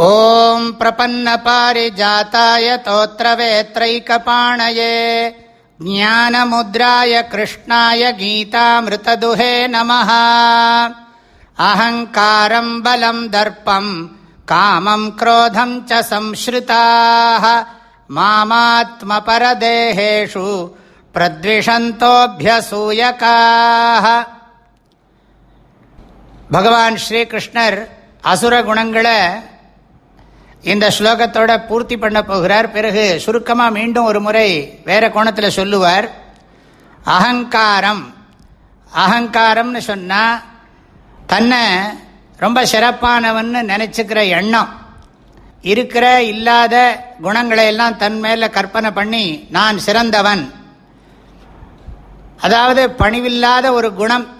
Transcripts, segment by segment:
ॐ प्रपन्नपारिजाताय तोत्रवेत्रैकपाणये ज्ञानमुद्राय कृष्णाय गीतामृतदुहे नमः अहङ्कारम् बलम् दर्पम् कामम् क्रोधम् च संश्रिताः मामात्मपरदेहेषु प्रद्विषन्तोऽभ्यसूयकाः பகவான் ஸ்ரீகிருஷ்ணர் அசுர குணங்களை இந்த ஸ்லோகத்தோட பூர்த்தி பண்ண போகிறார். பிறகு சுருக்கமாக மீண்டும் ஒரு முறை வேற கோணத்தில் சொல்லுவார். அகங்காரம். அகங்காரம்னு சொன்னால் தன்னை ரொம்ப சிறப்பானவன்னு நினச்சிக்கிற எண்ணம். இருக்கிற இல்லாத குணங்களை எல்லாம் தன் மேலே கற்பனை பண்ணி நான் சிறந்தவன். அதாவது பணிவில்லாத ஒரு குணம்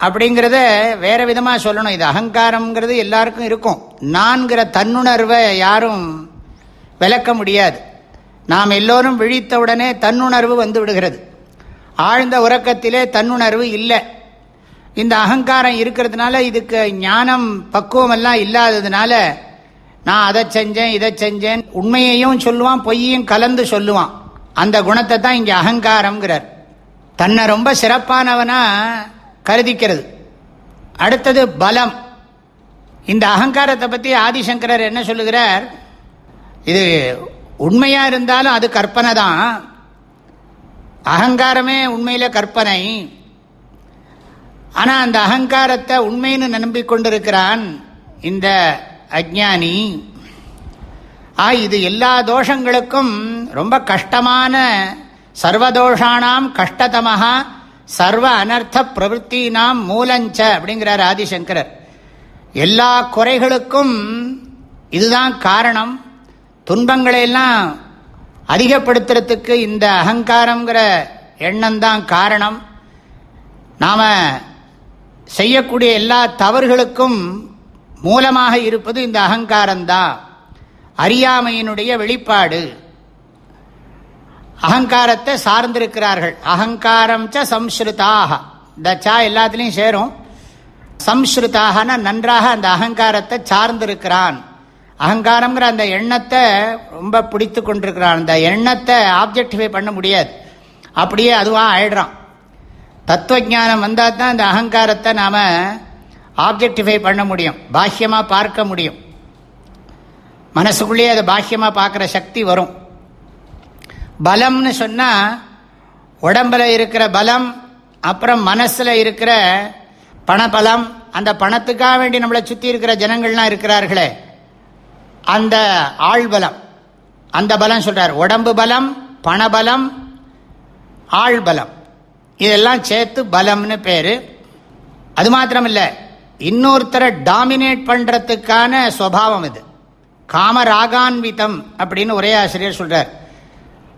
அப்படிங்கிறத வேற விதமாக சொல்லணும். இது அகங்காரம்ங்கிறது எல்லாருக்கும் இருக்கும். நான்கிற தன்னுணர்வை யாரும் விளக்க முடியாது. நாம் எல்லோரும் விழித்தவுடனே தன்னுணர்வு வந்து விடுகிறது. ஆழ்ந்த உறக்கத்திலே தன்னுணர்வு இல்லை. இந்த அகங்காரம் இருக்கிறதுனால இதுக்கு ஞானம் பக்குவமெல்லாம் இல்லாததுனால நான் அதை செஞ்சேன் இதை செஞ்சேன் உண்மையையும் சொல்லுவான் பொய்யையும் கலந்து சொல்லுவான். அந்த குணத்தை தான் இங்கே அகங்காரம்ங்கிறார். தன்னை ரொம்ப சிறப்பானவனா கருதிக்கிறது. அடுத்தது பலம். இந்த அகங்காரத்தை பற்றி ஆதிசங்கரர் என்ன சொல்லுகிறார்? இது உண்மையாக இருந்தாலும் அது கற்பனை தான். அகங்காரமே உண்மையில் கற்பனை. ஆனால் அந்த அகங்காரத்தை உண்மைன்னு நம்பிக்கொண்டிருக்கிறான் இந்த அஜானி ஆ இது எல்லா தோஷங்களுக்கும் ரொம்ப கஷ்டமான சர்வதோஷானாம் கஷ்டதமாக சர்வ அனர்த்த பிரவருத்தி நாம் மூலஞ்ச அப்படிங்கிறார் ஆதிசங்கரர். எல்லா குறைகளுக்கும் இதுதான் காரணம். துன்பங்களையெல்லாம் அதிகப்படுத்துறதுக்கு இந்த அகங்காரங்கிற எண்ணம்தான் காரணம். நாம் செய்யக்கூடிய எல்லா தவறுகளுக்கும் மூலமாக இருப்பது இந்த அகங்காரம்தான். அறியாமையினுடைய வெளிப்பாடு. அகங்காரத்தை சார்ந்திருக்கிறார்கள். அகங்காரம் ச சம்ஸ்ருதாக. இந்த சா எல்லாத்துலேயும் சேரும். சம்ஸ்ருதாகனா நன்றாக அந்த அகங்காரத்தை சார்ந்திருக்கிறான். அகங்காரங்கிற அந்த எண்ணத்தை ரொம்ப பிடித்து கொண்டிருக்கிறான். அந்த எண்ணத்தை ஆப்ஜெக்டிஃபை பண்ண முடியாது. அப்படியே அதுவாக ஆயிடுறான். தத்துவஜானம் வந்தால் தான் அந்த அகங்காரத்தை நாம் ஆப்ஜெக்டிஃபை பண்ண முடியும். பாஹ்யமாக பார்க்க முடியும். மனசுக்குள்ளேயே அதை பாஹ்யமாக பார்க்குற சக்தி வரும். பலம்னு சொன்னால் உடம்பில் இருக்கிற பலம் அப்புறம் மனசில் இருக்கிற பணபலம் அந்த பணத்துக்காக வேண்டி நம்மளை சுற்றி இருக்கிற ஜனங்கள்லாம் இருக்கிறார்களே அந்த ஆழ்பலம் அந்த பலம் சொல்கிறார் உடம்பு பலம் பணபலம் ஆழ்பலம் இதெல்லாம் சேர்த்து பலம்னு பேர். அது மாத்திரம் இல்லை இன்னொருத்தரை டாமினேட் பண்ணுறதுக்கான சுவாவம் இது. காமராகான்விதம் அப்படின்னு ஒரே ஆசிரியர் சொல்கிறார்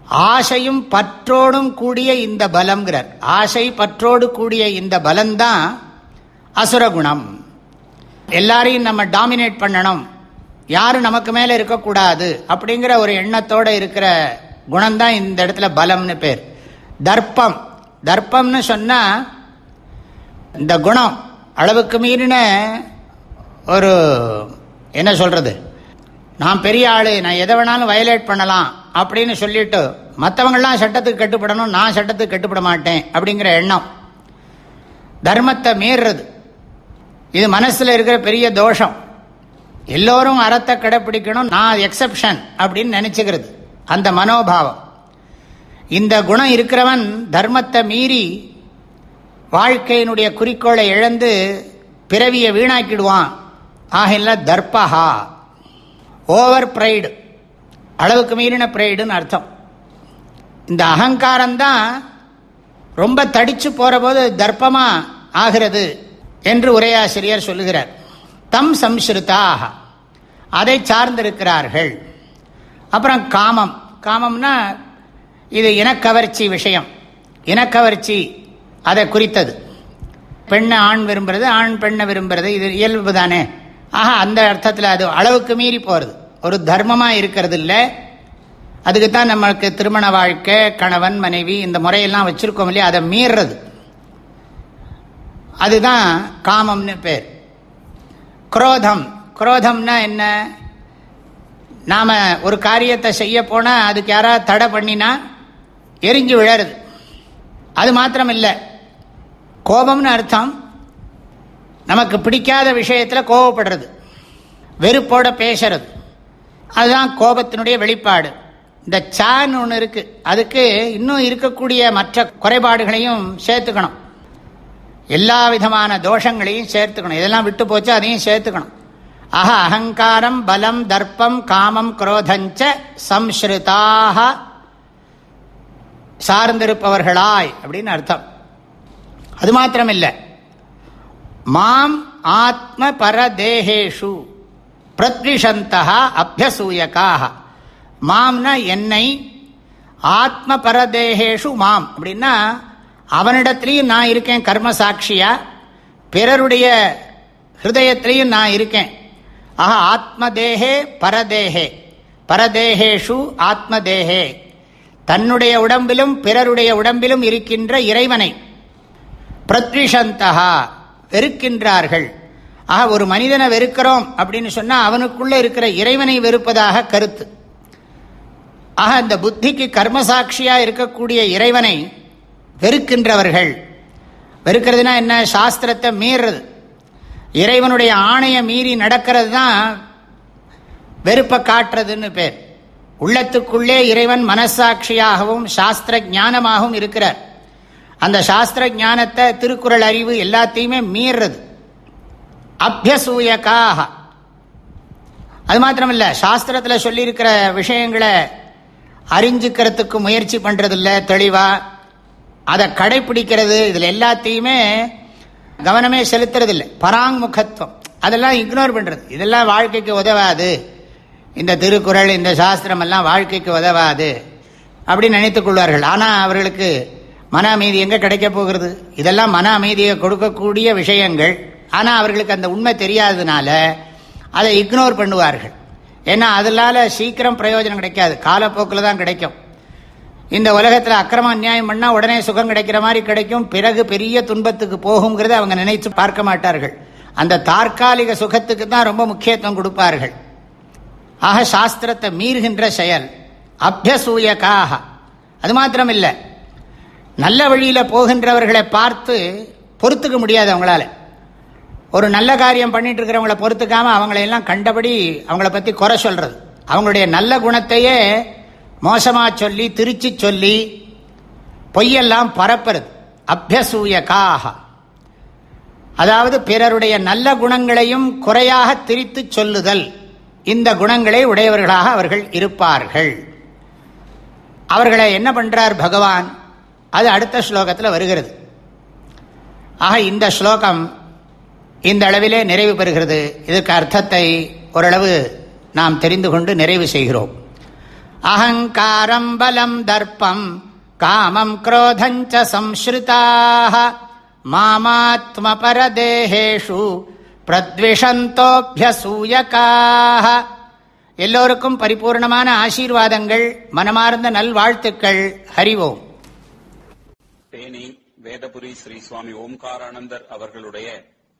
ஆசையும் பற்றோடும் கூடிய இந்த பலம்ங்கிறார். ஆசை பற்றோடு கூடிய இந்த பலம்தான் அசுரகுணம். எல்லாரையும் நம்ம டாமினேட் பண்ணணும். யாரும் நமக்கு மேலே இருக்கக்கூடாது அப்படிங்கிற ஒரு எண்ணத்தோடு இருக்கிற குணம்தான் இந்த இடத்துல பலம்னு பேர். தர்ப்பம். தர்ப்பம்னு சொன்னால் இந்த குணம் அளவுக்கு மீறின ஒரு என்ன சொல்கிறது நான் பெரிய ஆள் நான் எதை வேணாலும் வயலேட் பண்ணலாம். அப்படின்னு சொல்லிட்டு மற்றவங்களாம் சட்டத்துக்கு கட்டுப்படணும் நான் சட்டத்துக்கு கட்டுப்பட மாட்டேன் அப்படிங்கிற எண்ணம். தர்மத்தை மீறுறது. இது மனசில் இருக்கிற பெரிய தோஷம். எல்லோரும் அறத்தை கடைப்பிடிக்கணும் நான் எக்ஸப்ஷன் அப்படின்னு நினச்சிக்கிறது. அந்த மனோபாவம். இந்த குணம் இருக்கிறவன் தர்மத்தை மீறி வாழ்க்கையினுடைய குறிக்கோளை இழந்து பிறவியை வீணாக்கிடுவான். ஆகில தர்பஹா ஓவர் ப்ரைடு அளவுக்கு மீறின பிரேடுன்னு அர்த்தம். இந்த அகங்காரம்தான் ரொம்ப தடிச்சு போகிற போது தர்ப்பமாக ஆகிறது என்று உரையாசிரியர் சொல்லுகிறார். தம் சம்ஸ்ருதாக. அதை சார்ந்திருக்கிறார்கள். அப்புறம் காமம். காமம்னா இது இனக்கவர்ச்சி விஷயம். இனக்கவர்ச்சி அதை குறித்தது. பெண்ணை ஆண் விரும்புறது ஆண் பெண்ணை விரும்புறது இது இயல்பு தானே ஆஹா அந்த அர்த்தத்தில் அது அளவுக்கு மீறி போகிறது ஒரு தர்மமாக இருக்கிறது இல்லை அதுக்கு தான் நம்மளுக்கு திருமண வாழ்க்கை கணவன் மனைவி இந்த முறையெல்லாம் வச்சுருக்கோம் இல்லையா? அதை மீறுறது. அதுதான் காமம்னு பேர். குரோதம். குரோதம்னா என்ன? நாம் ஒரு காரியத்தை செய்ய போனால் அதுக்கு யாராவது தடை பண்ணினா எரிஞ்சு விழருது அது மாத்திரம் இல்லை கோபம்னு அர்த்தம் நமக்கு பிடிக்காத விஷயத்தில் கோபப்படுறது. வெறுப்போட பேசுறது. அதுதான் கோபத்தினுடைய வெளிப்பாடு. இந்த சான்னு ஒன்று இருக்குது அதுக்கு இன்னும் இருக்கக்கூடிய மற்ற குறைபாடுகளையும் சேர்த்துக்கணும். எல்லா விதமான தோஷங்களையும் சேர்த்துக்கணும். இதெல்லாம் விட்டு போச்சு அதையும் சேர்த்துக்கணும். ஆஹ அகங்காரம் பலம் தர்ப்பம் காமம் குரோதஞ்ச சம்ஸ்ருதாக சார்ந்திருப்பவர்களாய் அப்படின்னு அர்த்தம். அது மாத்திரமில்லை. மாம் ஆத்ம பரதேகேஷு. பிரத்விஷந்தா அபியசூயக்காக மாம்னா என்னை ஆத்ம பரதேகேஷு மாம். அப்படின்னா அவனிடத்திலையும் நான் இருக்கேன் கர்ம சாட்சியா பிறருடைய ஹிருதயத்திலையும் நான் இருக்கேன். ஆஹா ஆத்மதேகே பரதேகே. பரதேகேஷு ஆத்மதேகே. தன்னுடைய உடம்பிலும் பிறருடைய உடம்பிலும் இருக்கின்ற இறைவனை. பிரத்விஷந்தா வெறுக்கின்றார்கள். ஆக ஒரு மனிதனை வெறுக்கிறோம் அப்படின்னு சொன்னால் அவனுக்குள்ளே இருக்கிற இறைவனை வெறுப்பதாக கருத்து. ஆக அந்த புத்திக்கு கர்மசாட்சியாக இருக்கக்கூடிய இறைவனை வெறுக்கின்றவர்கள். வெறுக்கிறதுனா என்ன? சாஸ்திரத்தை மீறுறது. இறைவனுடைய ஆணையை மீறி நடக்கிறது தான் வெறுப்பை காட்டுறதுன்னு பேர். உள்ளத்துக்குள்ளே இறைவன் மனசாட்சியாகவும் சாஸ்திர ஞானமாகவும் இருக்கிறார். அந்த சாஸ்திர ஞானத்தை திருக்குறள் அறிவு எல்லாத்தையுமே மீறுறது. அபியசூயக்காக அது மாத்திரமில்ல சாஸ்திரத்தில் சொல்லியிருக்கிற விஷயங்களை அறிஞ்சிக்கிறதுக்கு முயற்சி பண்ணுறதில்ல தெளிவாக அதை கடைப்பிடிக்கிறது இதில் எல்லாத்தையுமே கவனமே செலுத்துறதில்லை. பராங்முகத்துவம். அதெல்லாம் இக்னோர் பண்ணுறது இதெல்லாம் வாழ்க்கைக்கு உதவாது. இந்த திருக்குறள் இந்த சாஸ்திரம் எல்லாம் வாழ்க்கைக்கு உதவாது. அப்படின்னு நினைத்துக் கொள்வார்கள். ஆனால் அவர்களுக்கு மன அமைதி எங்கே கிடைக்க போகிறது? இதெல்லாம் மன அமைதியை கொடுக்கக்கூடிய விஷயங்கள். ஆனால் அவர்களுக்கு அந்த உண்மை தெரியாததுனால அதை இக்னோர் பண்ணுவார்கள். ஏன்னா அதனால சீக்கிரம் பிரயோஜனம் கிடைக்காது. காலப்போக்கில் தான் கிடைக்கும். இந்த உலகத்தில் அக்கிரம அநியாயம் பண்ணால் உடனே சுகம் கிடைக்கிற மாதிரி கிடைக்கும். பிறகு பெரிய துன்பத்துக்கு போகுங்கிறத அவங்க நினைத்து பார்க்க மாட்டார்கள். அந்த தற்காலிக சுகத்துக்கு தான் ரொம்ப முக்கியத்துவம் கொடுப்பார்கள். ஆக சாஸ்திரத்தை மீறுகின்ற செயல் அபியசூயக்காக அது மாத்திரம் இல்லை நல்ல வழியில் போகின்றவர்களை பார்த்து பொறுத்துக்க முடியாது அவங்களால. ஒரு நல்ல காரியம் பண்ணிட்டு இருக்கிறவங்களை பொறுத்துக்காம அவங்களையெல்லாம் கண்டபடி அவங்கள பற்றி குறை சொல்றது. அவங்களுடைய நல்ல குணத்தையே மோசமாக சொல்லி திருச்சி சொல்லி பொய்யெல்லாம் பரப்புறது. அபியசூயக்காக அதாவது பிறருடைய நல்ல குணங்களையும் குறையாக திரித்து சொல்லுதல். இந்த குணங்களை உடையவர்களாக அவர்கள் இருப்பார்கள். அவர்களை என்ன பண்றார் பகவான்? அது அடுத்த ஸ்லோகத்தில் வருகிறது. ஆக இந்த ஸ்லோகம் இந்த அளவிலே நிறைவு பெறுகிறது. இதற்கு அர்த்தத்தை ஓரளவு நாம் தெரிந்து கொண்டு நிறைவு செய்கிறோம். அகங்காரம் பலம் தர்ப்பம் காமம் குரோதஞ்ச சம்ஸ்ருதாக மாமாத்ம பரதேகேஷு பிரத்விஷந்தோபியசூயக்காக எல்லோருக்கும் பரிபூர்ணமான ஆசீர்வாதங்கள் மனமார்ந்த நல்வாழ்த்துக்கள். ஹரிவோம். தேனி வேதபுரி ஸ்ரீ சுவாமி ஓம்காரானந்தர் அவர்களுடைய